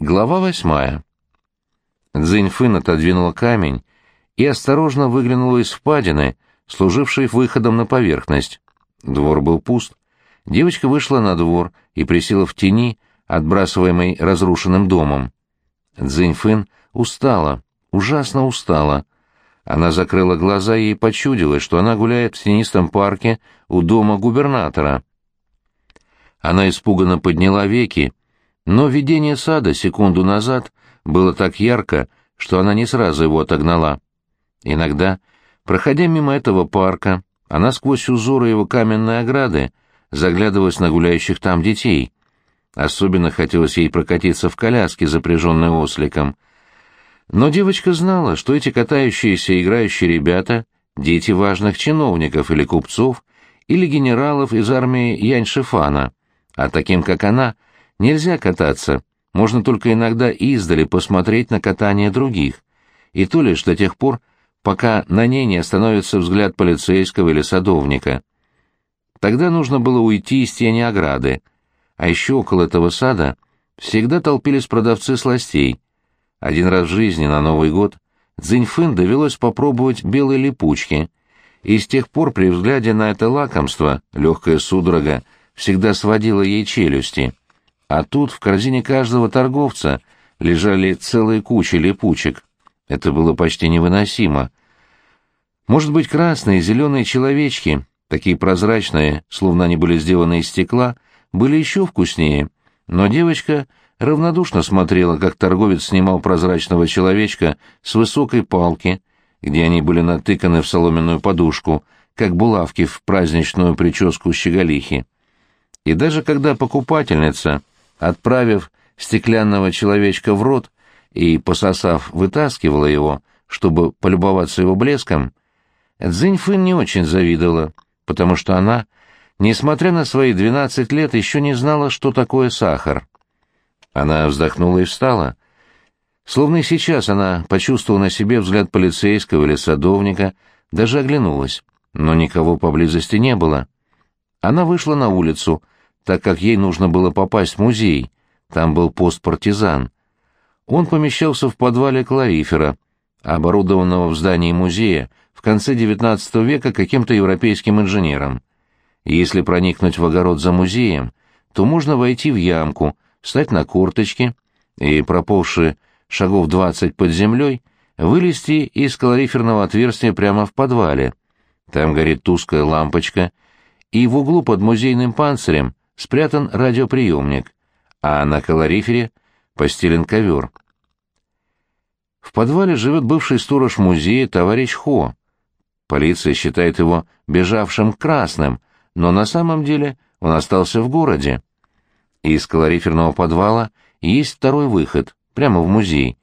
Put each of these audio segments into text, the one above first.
Глава восьмая. Цзиньфын отодвинула камень и осторожно выглянула из впадины, служившей выходом на поверхность. Двор был пуст. Девочка вышла на двор и присела в тени, отбрасываемой разрушенным домом. Цзиньфын устала, ужасно устала. Она закрыла глаза и ей почудилось, что она гуляет в тенистом парке у дома губернатора. Она испуганно подняла веки, но видение сада секунду назад было так ярко, что она не сразу его отогнала. Иногда, проходя мимо этого парка, она сквозь узоры его каменной ограды заглядывалась на гуляющих там детей. Особенно хотелось ей прокатиться в коляске, запряженной осликом. Но девочка знала, что эти катающиеся и играющие ребята — дети важных чиновников или купцов, или генералов из армии Яньшифана, а таким, как она, нельзя кататься, можно только иногда издали посмотреть на катание других, и то лишь до тех пор, пока на ней не остановится взгляд полицейского или садовника. Тогда нужно было уйти из тени ограды, а еще около этого сада всегда толпились продавцы сластей. Один раз в жизни на Новый год Цзиньфын довелось попробовать белые липучки, и с тех пор при взгляде на это лакомство легкая судорога всегда сводила ей челюсти. А тут в корзине каждого торговца лежали целые кучи липучек. Это было почти невыносимо. Может быть, красные и зеленые человечки, такие прозрачные, словно они были сделаны из стекла, были еще вкуснее, но девочка равнодушно смотрела, как торговец снимал прозрачного человечка с высокой палки, где они были натыканы в соломенную подушку, как булавки в праздничную прическу щеголихи. И даже когда покупательница, отправив стеклянного человечка в рот и, пососав, вытаскивала его, чтобы полюбоваться его блеском, Цзиньфын не очень завидовала, потому что она, несмотря на свои двенадцать лет, еще не знала, что такое сахар. Она вздохнула и встала. Словно и сейчас она почувствовала на себе взгляд полицейского или садовника, даже оглянулась, но никого поблизости не было. Она вышла на улицу, так как ей нужно было попасть в музей, там был пост партизан. Он помещался в подвале Кларифера, оборудованного в здании музея, в конце XIX века каким-то европейским инженером. Если проникнуть в огород за музеем, то можно войти в ямку, встать на корточки и, проползши шагов двадцать под землей, вылезти из калориферного отверстия прямо в подвале. Там горит тусклая лампочка, и в углу под музейным панцирем спрятан радиоприемник, а на калорифере постелен ковер. В подвале живет бывший сторож музея товарищ Хо, Полиция считает его бежавшим красным, но на самом деле он остался в городе. Из калориферного подвала есть второй выход, прямо в музей.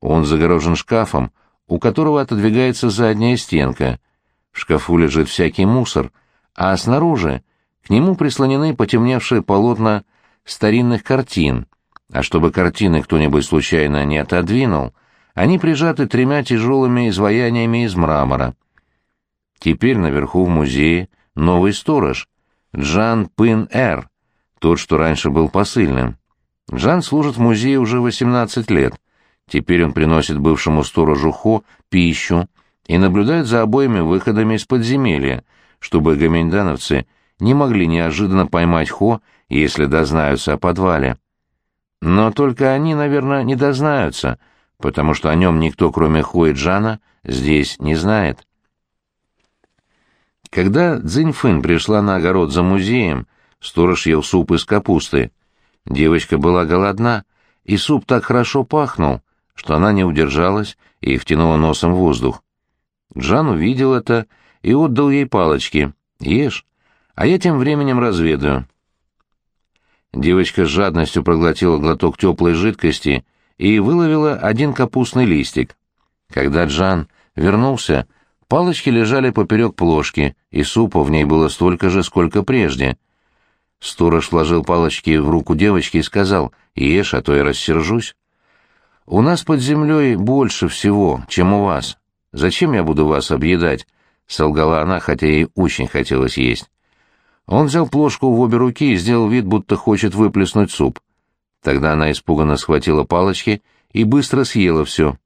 Он загорожен шкафом, у которого отодвигается задняя стенка. В шкафу лежит всякий мусор, а снаружи к нему прислонены потемневшие полотна старинных картин, а чтобы картины кто-нибудь случайно не отодвинул, они прижаты тремя тяжелыми изваяниями из мрамора. Теперь наверху в музее новый сторож, Джан Пын-Эр, тот, что раньше был посыльным. Джан служит в музее уже 18 лет. Теперь он приносит бывшему сторожу Хо пищу и наблюдает за обоими выходами из подземелья, чтобы гоминдановцы не могли неожиданно поймать Хо, если дознаются о подвале. Но только они, наверное, не дознаются, потому что о нем никто, кроме Хо и Джана, здесь не знает. Когда Цзиньфын пришла на огород за музеем, сторож ел суп из капусты. Девочка была голодна, и суп так хорошо пахнул, что она не удержалась и втянула носом воздух. Джан увидел это и отдал ей палочки. «Ешь, а я тем временем разведаю». Девочка с жадностью проглотила глоток теплой жидкости и выловила один капустный листик. Когда Джан вернулся, Палочки лежали поперек плошки, и супа в ней было столько же, сколько прежде. Сторож вложил палочки в руку девочки и сказал, «Ешь, а то я рассержусь». «У нас под землей больше всего, чем у вас. Зачем я буду вас объедать?» — солгала она, хотя ей очень хотелось есть. Он взял плошку в обе руки и сделал вид, будто хочет выплеснуть суп. Тогда она испуганно схватила палочки и быстро съела все.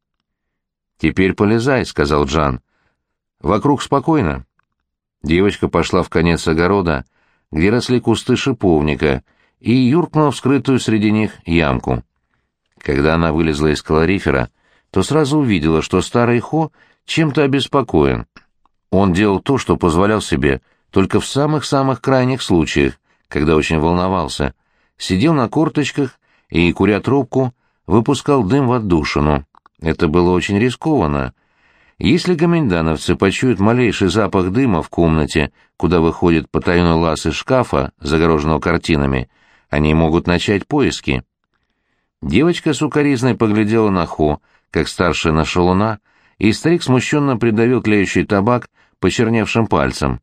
«Теперь полезай», — сказал Джан. «Вокруг спокойно». Девочка пошла в конец огорода, где росли кусты шиповника, и юркнула в скрытую среди них ямку. Когда она вылезла из калорифера, то сразу увидела, что старый Хо чем-то обеспокоен. Он делал то, что позволял себе только в самых-самых крайних случаях, когда очень волновался. Сидел на корточках и, куря трубку, выпускал дым в отдушину. Это было очень рискованно. Если гоминдановцы почуют малейший запах дыма в комнате, куда выходит потайной лаз из шкафа, загороженного картинами, они могут начать поиски. Девочка с укоризной поглядела на Хо, как старшая на шалуна, и старик смущенно придавил тлеющий табак почерневшим пальцем.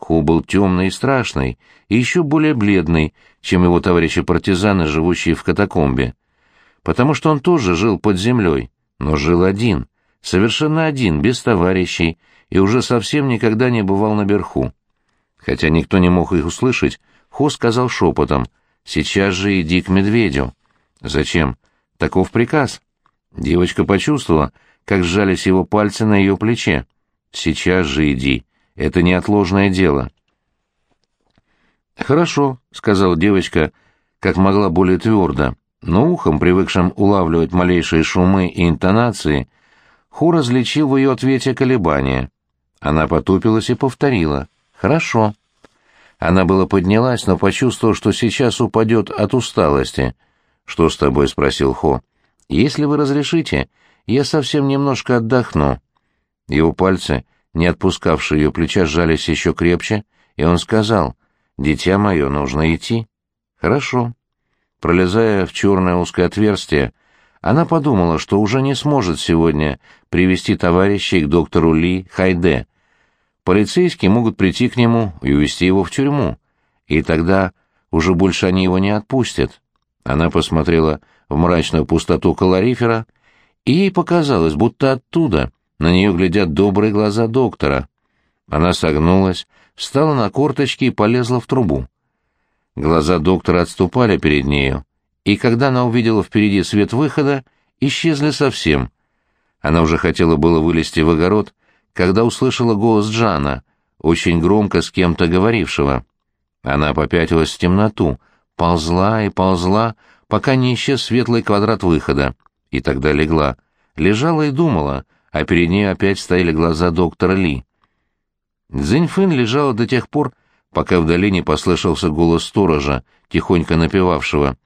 Ху был темный и страшный, и еще более бледный, чем его товарищи-партизаны, живущие в катакомбе. Потому что он тоже жил под землей, но жил один, совершенно один, без товарищей, и уже совсем никогда не бывал наверху. Хотя никто не мог их услышать, Хо сказал шепотом, «Сейчас же иди к медведю». «Зачем? Таков приказ». Девочка почувствовала, как сжались его пальцы на ее плече. «Сейчас же иди. Это неотложное дело». «Хорошо», — сказала девочка, как могла более твердо, но ухом, привыкшим улавливать малейшие шумы и интонации, Ху различил в ее ответе колебания. Она потупилась и повторила. «Хорошо». Она была поднялась, но почувствовала, что сейчас упадет от усталости. «Что с тобой?» — спросил Хо. «Если вы разрешите, я совсем немножко отдохну». Его пальцы, не отпускавшие ее плеча, сжались еще крепче, и он сказал, «Дитя мое, нужно идти». «Хорошо». Пролезая в черное узкое отверстие, она подумала, что уже не сможет сегодня привести товарищей к доктору Ли Хайде. Полицейские могут прийти к нему и увезти его в тюрьму, и тогда уже больше они его не отпустят. Она посмотрела в мрачную пустоту калорифера, и ей показалось, будто оттуда на нее глядят добрые глаза доктора. Она согнулась, встала на корточки и полезла в трубу. Глаза доктора отступали перед нею, и когда она увидела впереди свет выхода, исчезли совсем. Она уже хотела было вылезти в огород, когда услышала голос Джана, очень громко с кем-то говорившего. Она попятилась в темноту, ползла и ползла, пока не исчез светлый квадрат выхода, и тогда легла. Лежала и думала, а перед ней опять стояли глаза доктора Ли. Цзиньфын лежала до тех пор, пока в долине послышался голос сторожа, тихонько напевавшего.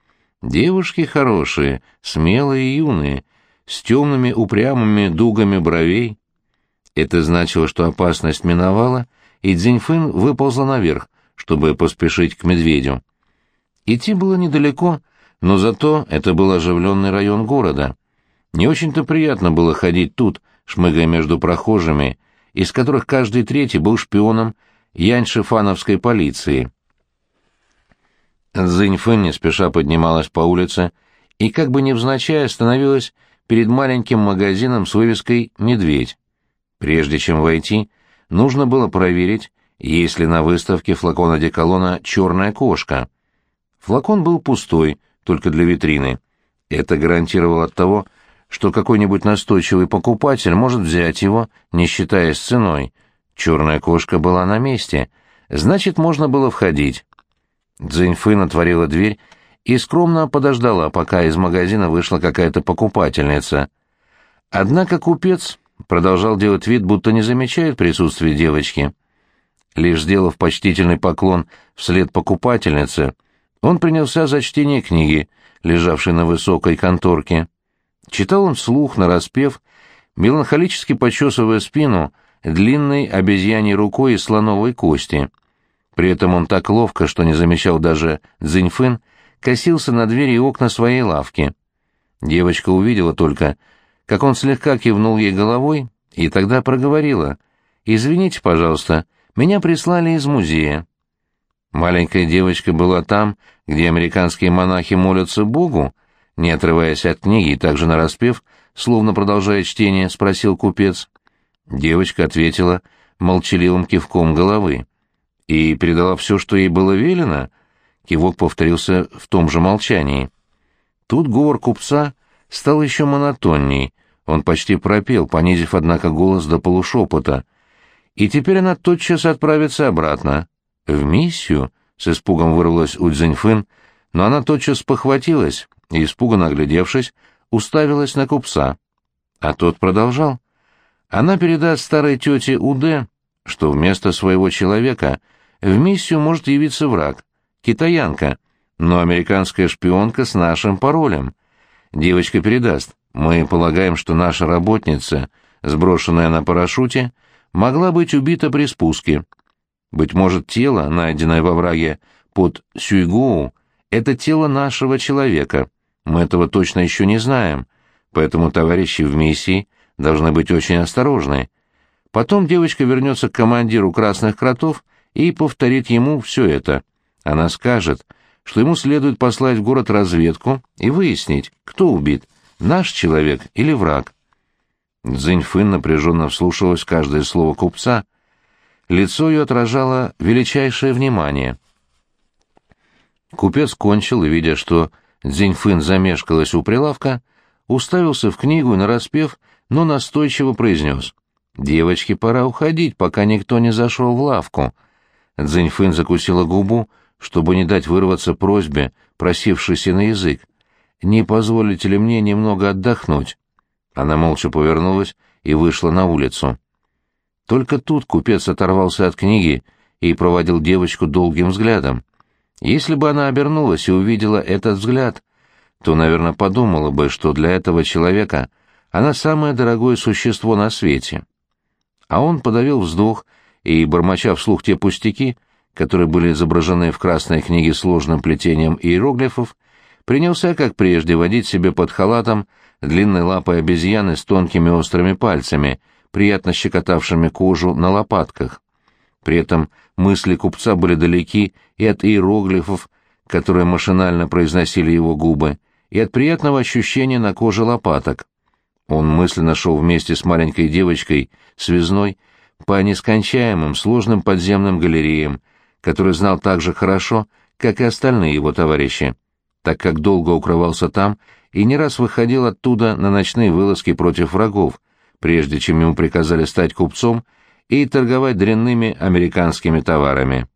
«Девушки хорошие, смелые и юные, с темными упрямыми дугами бровей». Это значило, что опасность миновала, и Дзиньфын выползла наверх, чтобы поспешить к медведю. Идти было недалеко, но зато это был оживленный район города. Не очень-то приятно было ходить тут, шмыгая между прохожими, из которых каждый третий был шпионом яньшифановской полиции. Цзиньфэн не спеша поднималась по улице и как бы невзначай остановилась перед маленьким магазином с вывеской «Медведь». Прежде чем войти, нужно было проверить, есть ли на выставке флакон одеколона «Черная кошка». Флакон был пустой, только для витрины. Это гарантировало от того, что какой-нибудь настойчивый покупатель может взять его, не считаясь ценой, Черная кошка была на месте, значит, можно было входить. Цзиньфын отворила дверь и скромно подождала, пока из магазина вышла какая-то покупательница. Однако купец продолжал делать вид, будто не замечает присутствия девочки. Лишь сделав почтительный поклон вслед покупательнице, он принялся за чтение книги, лежавшей на высокой конторке. Читал он вслух, нараспев, меланхолически почесывая спину длинной обезьяньей рукой из слоновой кости. При этом он так ловко, что не замечал даже Цзиньфын, косился на двери и окна своей лавки. Девочка увидела только, как он слегка кивнул ей головой, и тогда проговорила. «Извините, пожалуйста, меня прислали из музея». Маленькая девочка была там, где американские монахи молятся Богу, не отрываясь от книги и также нараспев, словно продолжая чтение, спросил купец. Девочка ответила молчаливым кивком головы. И передала все, что ей было велено. Кивок повторился в том же молчании. Тут говор купца стал еще монотонней, он почти пропел, понизив, однако, голос до полушепота. И теперь она тотчас отправится обратно. В миссию? С испугом вырвалась у Цзиньфын, но она тотчас похватилась и, испуганно оглядевшись, уставилась на купца. А тот продолжал. Она передаст старой тете Уде, что вместо своего человека в миссию может явиться враг, китаянка, но американская шпионка с нашим паролем. Девочка передаст. Мы полагаем, что наша работница, сброшенная на парашюте, могла быть убита при спуске. Быть может, тело, найденное во враге под Сюйгоу, это тело нашего человека. Мы этого точно еще не знаем, поэтому товарищи в миссии должны быть очень осторожны. Потом девочка вернется к командиру «Красных кротов» и повторит ему все это. Она скажет, что ему следует послать в город разведку и выяснить, кто убит, наш человек или враг. Цзиньфын напряженно вслушивалась в каждое слово купца. Лицо ее отражало величайшее внимание. Купец кончил, и, видя, что Цзиньфын замешкалась у прилавка, уставился в книгу и, нараспев, но настойчиво произнес. «Девочке пора уходить, пока никто не зашел в лавку». Цзиньфын закусила губу, чтобы не дать вырваться просьбе, просившейся на язык. «Не позволите ли мне немного отдохнуть?» Она молча повернулась и вышла на улицу. Только тут купец оторвался от книги и проводил девочку долгим взглядом. Если бы она обернулась и увидела этот взгляд, то, наверное, подумала бы, что для этого человека она самое дорогое существо на свете. А он подавил вздох и, бормоча вслух те пустяки, которые были изображены в красной книге сложным плетением иероглифов, принялся, как прежде, водить себе под халатом длинной лапой обезьяны с тонкими острыми пальцами, приятно щекотавшими кожу на лопатках. При этом мысли купца были далеки и от иероглифов, которые машинально произносили его губы, и от приятного ощущения на коже лопаток. Он мысленно шел вместе с маленькой девочкой, связной, по нескончаемым сложным подземным галереям, который знал так же хорошо, как и остальные его товарищи, так как долго укрывался там и не раз выходил оттуда на ночные вылазки против врагов, прежде чем ему приказали стать купцом и торговать дрянными американскими товарами.